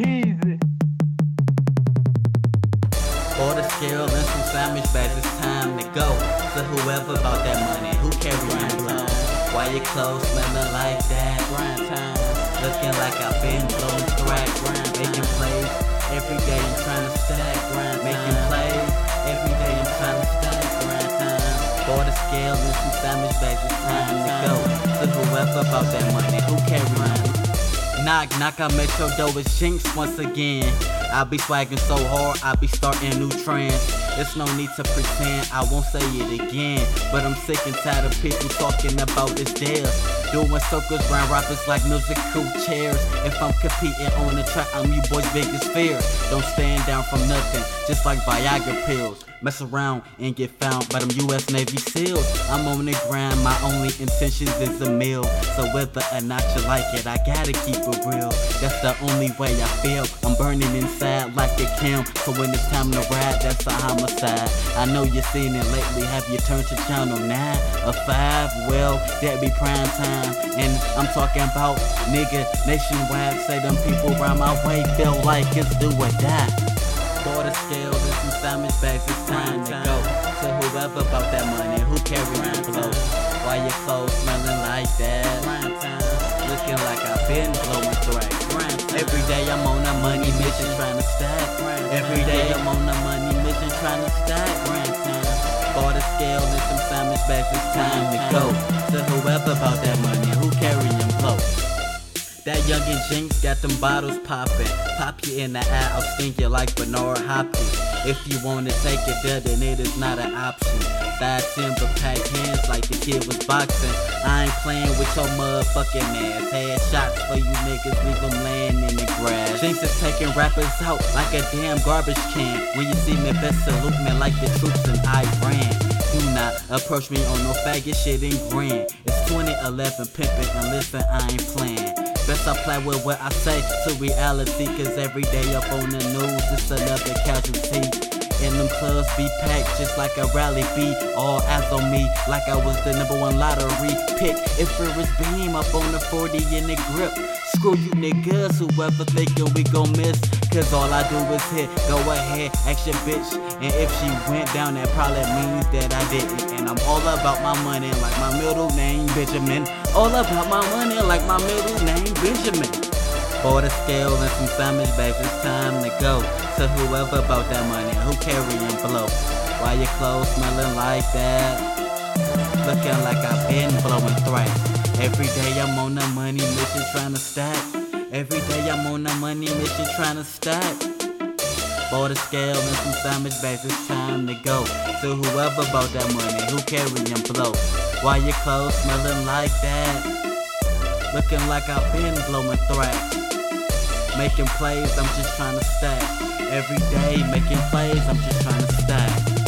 Heezy. For the scale and some sandwich bags, it's time to go. To whoever bought that money, who carrying blow. Why your clothes smelling like that? Grind time. Looking like I've been blowing crack. Grind making plays every day. I'm trying to stack. Grind making plays every day. I'm trying to stack. Grind time. The scale and some sandwich bags, it's time to go. To whoever bought that money, who carrying Knock, knock, I met your door, it's Jinx once again. I be swagging so hard, I be starting new trends. There's no need to pretend, I won't say it again. But I'm sick and tired of people talking about this deal. Doing circles round rappers like musical chairs. If I'm competing on the track, I'm you boys' biggest fear. Don't stand down from nothing, just like Viagra pills. Mess around and get found by them US Navy SEALs. I'm on the grind, my only intentions is a meal. So whether or not you like it, I gotta keep it real. That's the only way I feel. I'm burning inside like a cam. So when it's time to ride, that's a homicide. I know you've seen it lately. Have you turned to channel 9 or 5? Well, that be prime time. And I'm talking about nigga nationwide. Say them people around my way feel like it's do or die. The scales and some sandwich bags, it's time whoever bought that money, who carrying clothes? Why your clothes smelling like that? Looking like I've been blowing threat. Every day I'm on a money mission trying to stack. Every day I'm on a money mission trying to stack. For the scale and some sandwich bags, it's time to go. To whoever bought that money, who carrying clothes? That youngin' Jinx got them bottles poppin'. Pop you in the eye, I'll sting you like Bernard Hopkins. If you wanna take it there, then it is not an option. Five timber pack hands like the kid was boxing. I ain't playing with your motherfucking ass. Head shots for you niggas, leave them laying in the grass. Jinx is taking rappers out like a damn garbage can. When you see me, best salute me like the troops in Iran. Do not approach me on no faggot shit and grin. It's 2011 pimpin' and listen, I ain't playing. Best I play with what I say to reality, cause every day up on the news, it's another casualty. Clubs be packed just like a rally beat. All eyes on me, like I was the number one lottery pick. If it was beam up on the 40 in the grip. Screw you niggas, whoever thinking we gon' miss. Cause all I do is hit, go ahead, your bitch. And if she went down, that probably means that I didn't. And I'm all about my money, like my middle name, Benjamin. All about my money, like my middle name, Benjamin. For the scale and some sandwich bags, it's time to go. To whoever bought that money, who carrying blow. Why your clothes smelling like that? Looking like I've been blowing threats. Every day I'm on a money mission trying to stack. Every day I'm on a money mission trying to stack. For the scale and some sandwich bags, it's time to go. To whoever bought that money, who carrying blow. Why your clothes smelling like that? Looking like I've been blowing thrash. Making plays, I'm just trying to stack. Every day making plays, I'm just trying to stack.